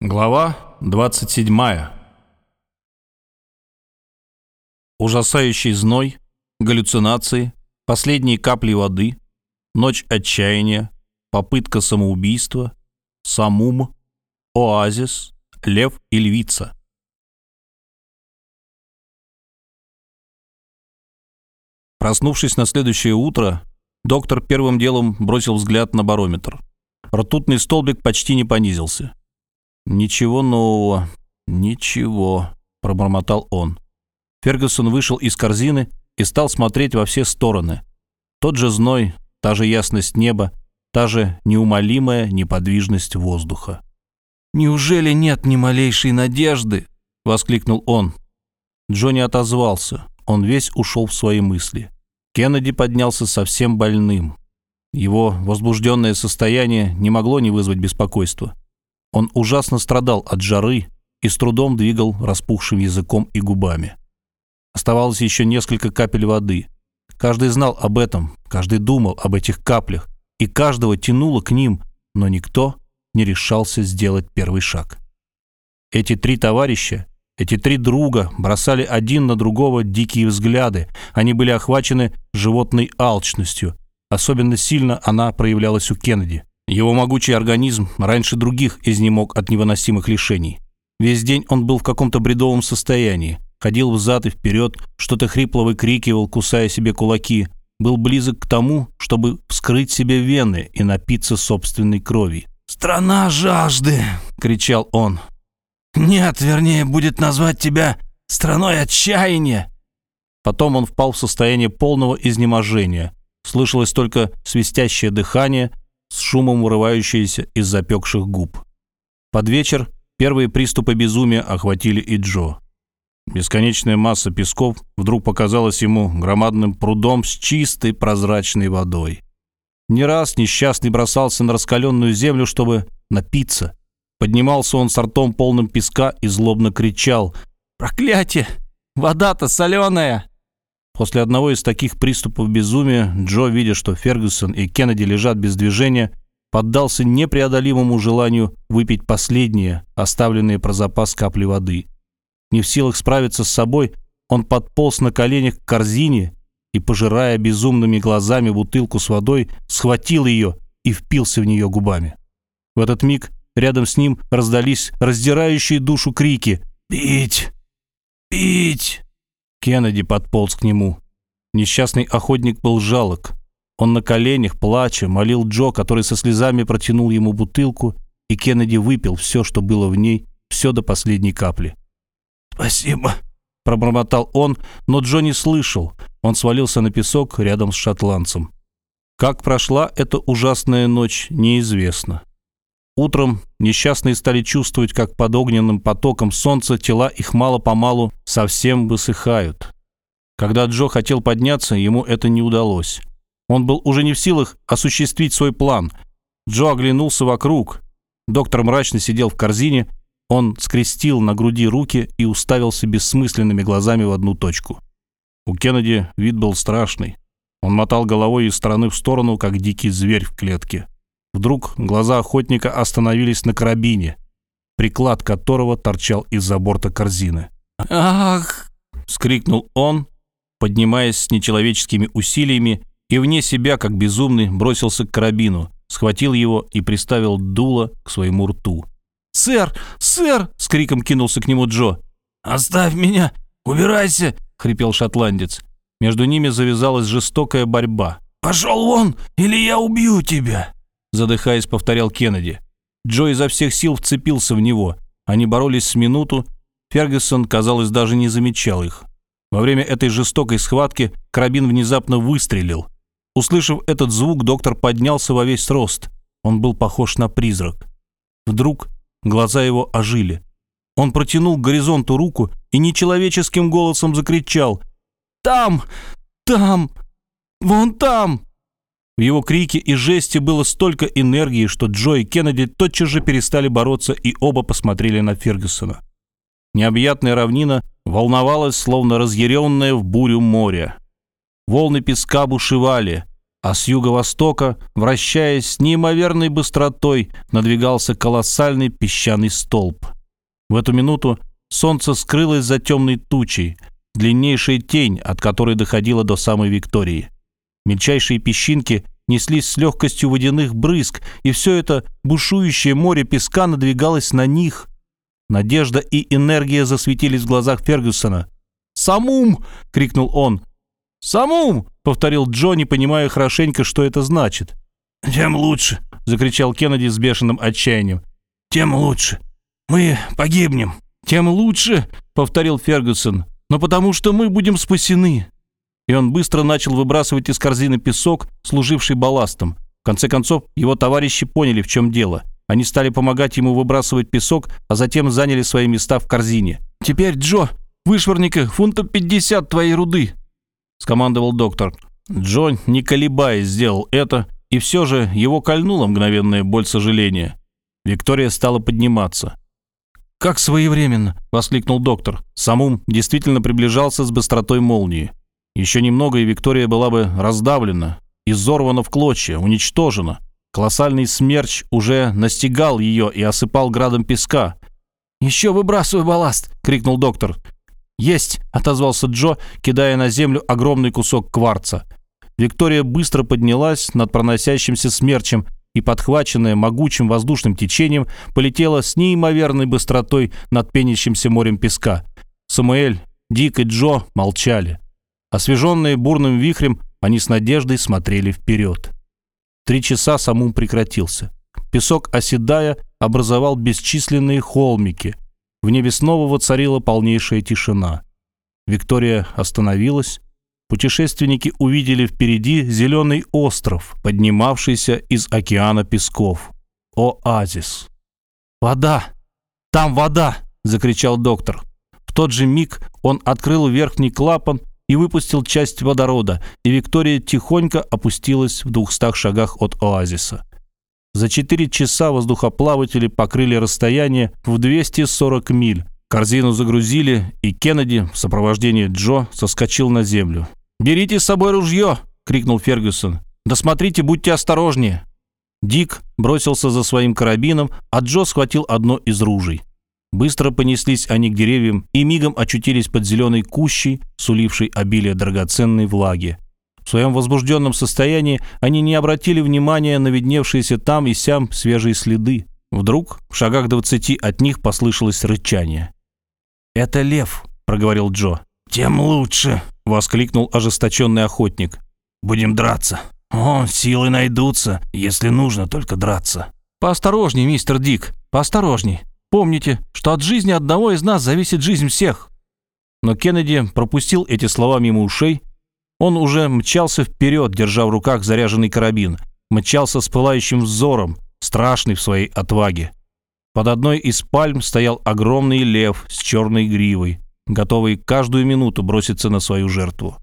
Глава 27. Ужасающий зной, галлюцинации, последние капли воды, ночь отчаяния, попытка самоубийства, самум, оазис, лев и львица. Проснувшись на следующее утро, доктор первым делом бросил взгляд на барометр. Ртутный столбик почти не понизился. «Ничего нового, ничего», — пробормотал он. Фергюсон вышел из корзины и стал смотреть во все стороны. Тот же зной, та же ясность неба, та же неумолимая неподвижность воздуха. «Неужели нет ни малейшей надежды?» — воскликнул он. Джонни отозвался. Он весь ушел в свои мысли. Кеннеди поднялся совсем больным. Его возбужденное состояние не могло не вызвать беспокойства. Он ужасно страдал от жары и с трудом двигал распухшим языком и губами. Оставалось еще несколько капель воды. Каждый знал об этом, каждый думал об этих каплях, и каждого тянуло к ним, но никто не решался сделать первый шаг. Эти три товарища, эти три друга бросали один на другого дикие взгляды. Они были охвачены животной алчностью. Особенно сильно она проявлялась у Кеннеди. Его могучий организм раньше других изнемог от невыносимых лишений. Весь день он был в каком-то бредовом состоянии. Ходил взад и вперед, что-то хрипло выкрикивал, кусая себе кулаки. Был близок к тому, чтобы вскрыть себе вены и напиться собственной крови. «Страна жажды!» — кричал он. «Нет, вернее, будет назвать тебя страной отчаяния!» Потом он впал в состояние полного изнеможения. Слышалось только свистящее дыхание — с шумом вырывающиеся из запекших губ. Под вечер первые приступы безумия охватили и Джо. Бесконечная масса песков вдруг показалась ему громадным прудом с чистой прозрачной водой. Не раз несчастный бросался на раскаленную землю, чтобы напиться. Поднимался он с ртом полным песка и злобно кричал «Проклятие! Вода-то соленая!» После одного из таких приступов безумия Джо, видя, что Фергюсон и Кеннеди лежат без движения, поддался непреодолимому желанию выпить последние, оставленные про запас капли воды. Не в силах справиться с собой, он подполз на коленях к корзине и, пожирая безумными глазами бутылку с водой, схватил ее и впился в нее губами. В этот миг рядом с ним раздались раздирающие душу крики «Пить! Пить!» Кеннеди подполз к нему. Несчастный охотник был жалок. Он на коленях, плача, молил Джо, который со слезами протянул ему бутылку, и Кеннеди выпил все, что было в ней, все до последней капли. «Спасибо», — пробормотал он, но Джо не слышал. Он свалился на песок рядом с шотландцем. Как прошла эта ужасная ночь, неизвестно. Утром несчастные стали чувствовать, как под огненным потоком солнца тела их мало-помалу совсем высыхают. Когда Джо хотел подняться, ему это не удалось. Он был уже не в силах осуществить свой план. Джо оглянулся вокруг. Доктор мрачно сидел в корзине, он скрестил на груди руки и уставился бессмысленными глазами в одну точку. У Кеннеди вид был страшный. Он мотал головой из стороны в сторону, как дикий зверь в клетке. Вдруг глаза охотника остановились на карабине, приклад которого торчал из-за борта корзины. «Ах!» — вскрикнул он, поднимаясь с нечеловеческими усилиями и вне себя, как безумный, бросился к карабину, схватил его и приставил дуло к своему рту. «Сэр! Сэр!» — с криком кинулся к нему Джо. «Оставь меня! Убирайся!» — хрипел шотландец. Между ними завязалась жестокая борьба. «Пошел вон, или я убью тебя!» Задыхаясь, повторял Кеннеди. Джо изо всех сил вцепился в него. Они боролись с минуту. Фергюсон, казалось, даже не замечал их. Во время этой жестокой схватки карабин внезапно выстрелил. Услышав этот звук, доктор поднялся во весь рост. Он был похож на призрак. Вдруг глаза его ожили. Он протянул к горизонту руку и нечеловеческим голосом закричал «Там! Там! Вон там!» В его крике и жесте было столько энергии, что Джо и Кеннеди тотчас же перестали бороться и оба посмотрели на Фергюсона. Необъятная равнина волновалась, словно разъяренная в бурю море. Волны песка бушевали, а с юго-востока, вращаясь с неимоверной быстротой, надвигался колоссальный песчаный столб. В эту минуту солнце скрылось за темной тучей, длиннейшая тень, от которой доходила до самой Виктории. Мельчайшие песчинки неслись с легкостью водяных брызг, и все это бушующее море песка надвигалось на них. Надежда и энергия засветились в глазах Фергюсона. «Самум!» — крикнул он. «Самум!» — повторил Джо, понимая хорошенько, что это значит. «Тем лучше!» — закричал Кеннеди с бешеным отчаянием. «Тем лучше! Мы погибнем!» «Тем лучше!» — повторил Фергюсон. «Но потому что мы будем спасены!» И он быстро начал выбрасывать из корзины песок, служивший балластом. В конце концов, его товарищи поняли, в чем дело. Они стали помогать ему выбрасывать песок, а затем заняли свои места в корзине. «Теперь, Джо, вышвырни-ка фунтов пятьдесят твоей руды!» — скомандовал доктор. Джо, не колебаясь, сделал это, и все же его кольнула мгновенная боль сожаления. Виктория стала подниматься. «Как своевременно!» — воскликнул доктор. Самум действительно приближался с быстротой молнии. Еще немного, и Виктория была бы раздавлена, изорвана в клочья, уничтожена. Колоссальный смерч уже настигал ее и осыпал градом песка. «Еще выбрасывай балласт!» — крикнул доктор. «Есть!» — отозвался Джо, кидая на землю огромный кусок кварца. Виктория быстро поднялась над проносящимся смерчем и, подхваченная могучим воздушным течением, полетела с неимоверной быстротой над пенящимся морем песка. Самуэль, Дик и Джо молчали. Освеженные бурным вихрем, они с надеждой смотрели вперед. Три часа самум прекратился. Песок, оседая, образовал бесчисленные холмики — в небе снова воцарила полнейшая тишина. Виктория остановилась. Путешественники увидели впереди зеленый остров, поднимавшийся из океана песков. Оазис. «Вода! Там вода!» — закричал доктор. В тот же миг он открыл верхний клапан и выпустил часть водорода, и Виктория тихонько опустилась в двухстах шагах от оазиса. За 4 часа воздухоплаватели покрыли расстояние в 240 миль. Корзину загрузили, и Кеннеди в сопровождении Джо соскочил на землю. «Берите с собой ружье!» — крикнул Фергюсон. «Да смотрите, будьте осторожнее!» Дик бросился за своим карабином, а Джо схватил одно из ружей. Быстро понеслись они к деревьям и мигом очутились под зеленой кущей, сулившей обилие драгоценной влаги. В своем возбужденном состоянии они не обратили внимания на видневшиеся там и сям свежие следы. Вдруг в шагах двадцати от них послышалось рычание. «Это лев», — проговорил Джо. «Тем лучше», — воскликнул ожесточенный охотник. «Будем драться. О, силы найдутся, если нужно только драться». «Поосторожней, мистер Дик, поосторожней. Помните, что от жизни одного из нас зависит жизнь всех». Но Кеннеди пропустил эти слова мимо ушей он уже мчался вперед, держа в руках заряженный карабин. Мчался с пылающим взором, страшный в своей отваге. Под одной из пальм стоял огромный лев с черной гривой, готовый каждую минуту броситься на свою жертву.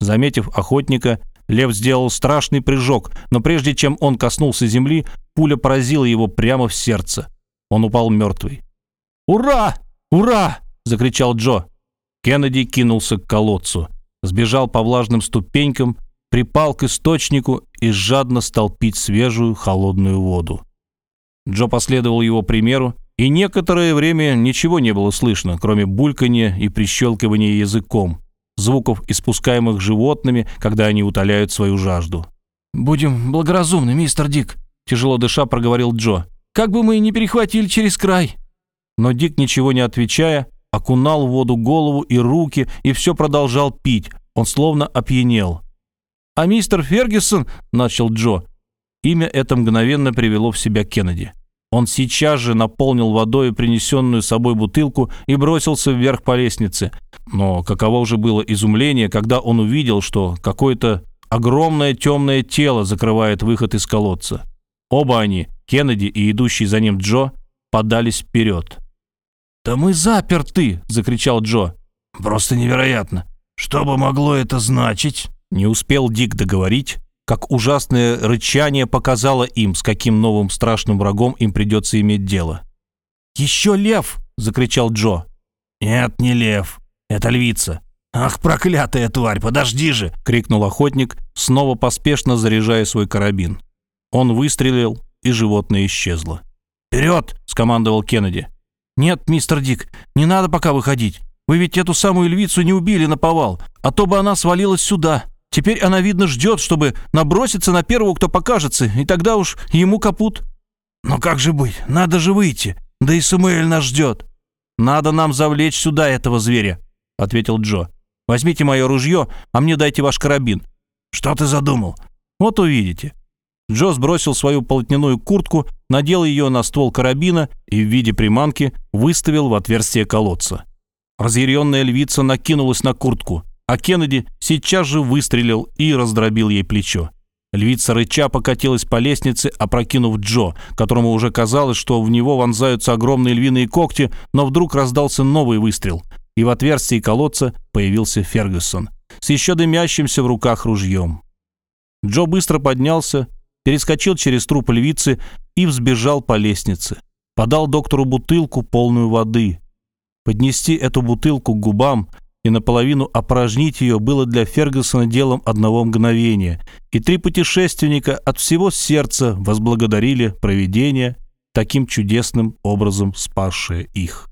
Заметив охотника, лев сделал страшный прыжок, но прежде чем он коснулся земли, пуля поразила его прямо в сердце. Он упал мертвый. «Ура! Ура!» — закричал Джо. Кеннеди кинулся к колодцу сбежал по влажным ступенькам, припал к источнику и жадно стал пить свежую холодную воду. Джо последовал его примеру, и некоторое время ничего не было слышно, кроме бульканья и прищелкивания языком, звуков, испускаемых животными, когда они утоляют свою жажду. «Будем благоразумны, мистер Дик», — тяжело дыша проговорил Джо. «Как бы мы не перехватили через край». Но Дик, ничего не отвечая, окунал в воду голову и руки и все продолжал пить. Он словно опьянел. «А мистер Фергюсон?» – начал Джо. Имя это мгновенно привело в себя Кеннеди. Он сейчас же наполнил водой принесенную собой бутылку и бросился вверх по лестнице. Но каково уже было изумление, когда он увидел, что какое-то огромное темное тело закрывает выход из колодца. Оба они, Кеннеди и идущий за ним Джо, подались вперед. «Да мы заперты!» — закричал Джо. «Просто невероятно! Что бы могло это значить?» Не успел Дик договорить, как ужасное рычание показало им, с каким новым страшным врагом им придется иметь дело. «Еще лев!» — закричал Джо. «Нет, не лев. Это львица. Ах, проклятая тварь, подожди же!» — крикнул охотник, снова поспешно заряжая свой карабин. Он выстрелил, и животное исчезло. «Вперед!» — скомандовал Кеннеди. «Нет, мистер Дик, не надо пока выходить. Вы ведь эту самую львицу не убили на повал, а то бы она свалилась сюда. Теперь она, видно, ждет, чтобы наброситься на первого, кто покажется, и тогда уж ему капут». «Но как же быть? Надо же выйти. Да и Самуэль нас ждет». «Надо нам завлечь сюда этого зверя», — ответил Джо. «Возьмите мое ружье, а мне дайте ваш карабин». «Что ты задумал?» «Вот увидите». Джо сбросил свою полотняную куртку, надел ее на ствол карабина и в виде приманки выставил в отверстие колодца. Разъяренная львица накинулась на куртку, а Кеннеди сейчас же выстрелил и раздробил ей плечо. Львица рыча покатилась по лестнице, опрокинув Джо, которому уже казалось, что в него вонзаются огромные львиные когти, но вдруг раздался новый выстрел, и в отверстии колодца появился Фергюсон с еще дымящимся в руках ружьем. Джо быстро поднялся, перескочил через труп львицы и взбежал по лестнице. Подал доктору бутылку, полную воды. Поднести эту бутылку к губам и наполовину опорожнить ее было для Фергюсона делом одного мгновения, и три путешественника от всего сердца возблагодарили провидение, таким чудесным образом спасшее их.